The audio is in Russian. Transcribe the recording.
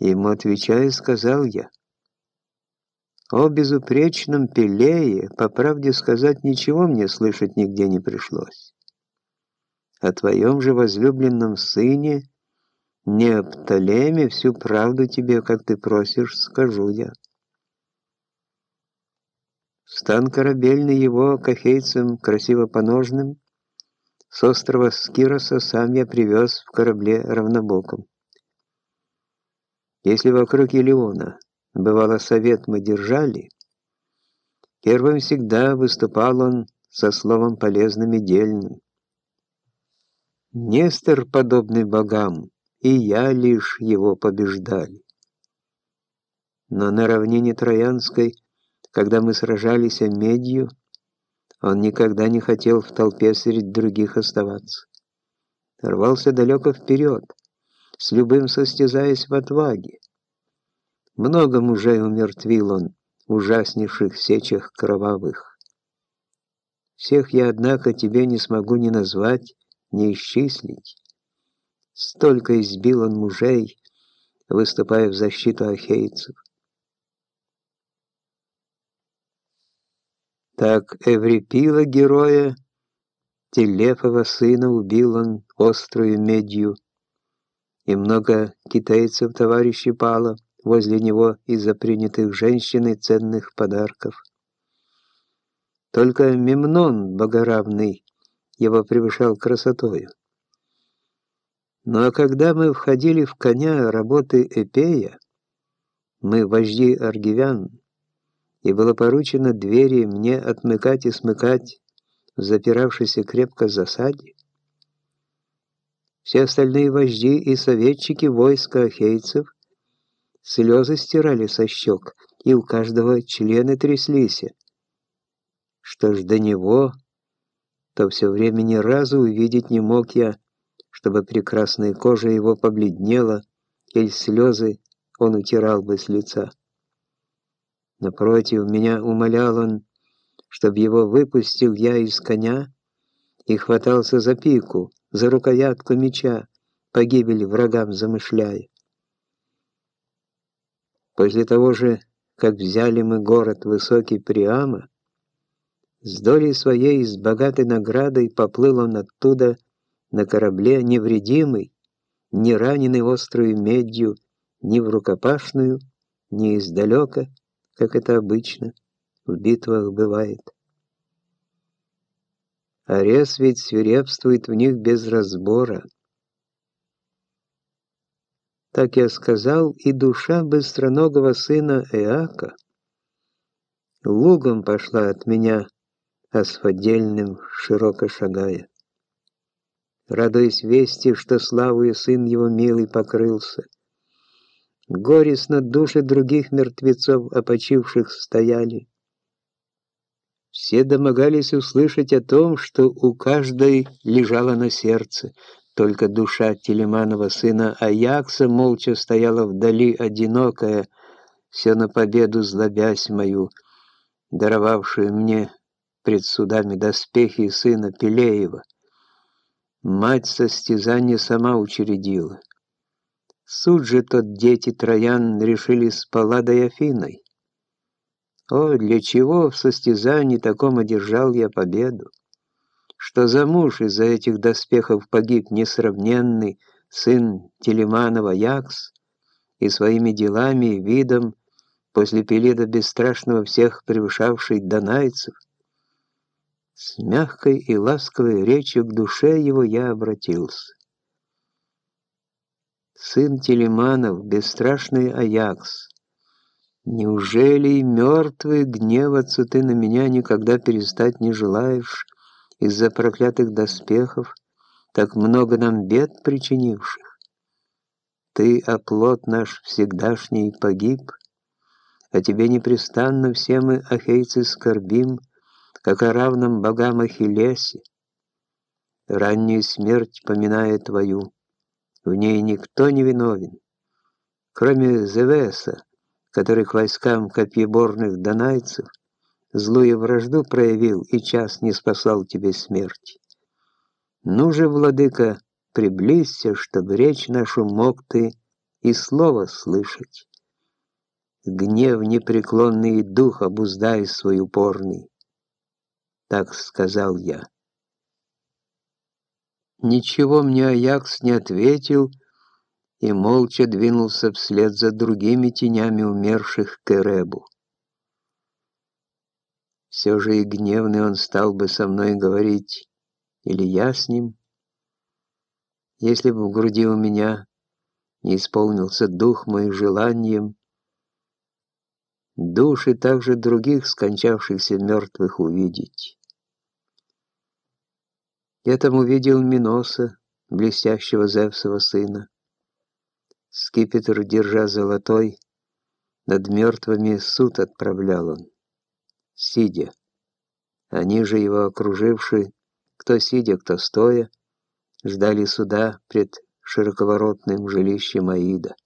Ему отвечая, сказал я, «О безупречном Пелее, по правде сказать, ничего мне слышать нигде не пришлось. О твоем же возлюбленном сыне, Неоптолеме, всю правду тебе, как ты просишь, скажу я». Стан корабельный его кахейцем красиво поножным, с острова Скироса сам я привез в корабле равнобоком. Если вокруг Елеона бывало совет мы держали, первым всегда выступал он со словом полезным и дельным. Нестор, подобный богам, и я лишь его побеждали. Но на равнине Троянской, когда мы сражались о медью, он никогда не хотел в толпе среди других оставаться. Рвался далеко вперед, с любым состязаясь в отваге. Много мужей умертвил он, ужаснейших сечах кровавых. Всех я, однако, тебе не смогу ни назвать, ни исчислить. Столько избил он мужей, выступая в защиту ахейцев. Так Эврипила героя, Телефова сына убил он острую медью, и много китайцев товарищей пало, возле него из-за принятых женщиной ценных подарков. Только Мемнон богоравный его превышал красотою. Ну а когда мы входили в коня работы Эпея, мы вожди аргивян, и было поручено двери мне отмыкать и смыкать в запиравшейся крепко засаде, все остальные вожди и советчики войска ахейцев Слезы стирали со щек, и у каждого члены тряслись. Что ж до него, то все время ни разу увидеть не мог я, чтобы прекрасная кожа его побледнела, или слезы он утирал бы с лица. Напротив, меня умолял он, чтоб его выпустил я из коня и хватался за пику, за рукоятку меча, погибель врагам замышляя. После того же, как взяли мы город высокий Приама, с долей своей, с богатой наградой поплыл он оттуда на корабле невредимый, не раненый острую медью, ни в рукопашную, ни издалека, как это обычно в битвах бывает. Арес ведь свирепствует в них без разбора, так я сказал, и душа быстроногого сына Эака лугом пошла от меня, асфодельным широко шагая. Радуясь вести, что славою сын его милый покрылся. Горестно души других мертвецов, опочивших, стояли. Все домогались услышать о том, что у каждой лежало на сердце — только душа Телеманова сына Аякса молча стояла вдали, одинокая, все на победу злобясь мою, даровавшую мне пред судами доспехи сына Пелеева. Мать состязание сама учредила. Суд же тот дети Троян решили с Палладой Афиной. О, для чего в состязании таком одержал я победу? что за муж из-за этих доспехов погиб несравненный сын Телеманова Якс, и своими делами и видом после Пелида бесстрашного всех превышавший донайцев, с мягкой и ласковой речью к душе его я обратился. Сын Телеманов, бесстрашный Аякс, неужели и мертвый гневаться ты на меня никогда перестать не желаешь, из-за проклятых доспехов, так много нам бед причинивших. Ты, оплот наш всегдашний, погиб, а тебе непрестанно все мы, ахейцы, скорбим, как о равном богам Ахиллесе. Раннюю смерть поминая твою, в ней никто не виновен, кроме Зевеса, который к войскам копьеборных донайцев злую вражду проявил и час не спасал тебе смерти. Ну же, владыка, приблизься, чтобы речь нашу мог ты и слово слышать. Гнев непреклонный дух обуздай свой упорный. Так сказал я. Ничего мне Аякс не ответил и молча двинулся вслед за другими тенями умерших к Эребу. Все же и гневный он стал бы со мной говорить, или я с ним, если бы в груди у меня не исполнился дух мой желанием, души также других скончавшихся мертвых увидеть. Я там увидел Миноса, блестящего Зевсова сына. Скипетр, держа золотой, над мертвыми суд отправлял он, сидя. Они же его окружившие, кто сидя, кто стоя, ждали суда пред широковоротным жилищем Аида.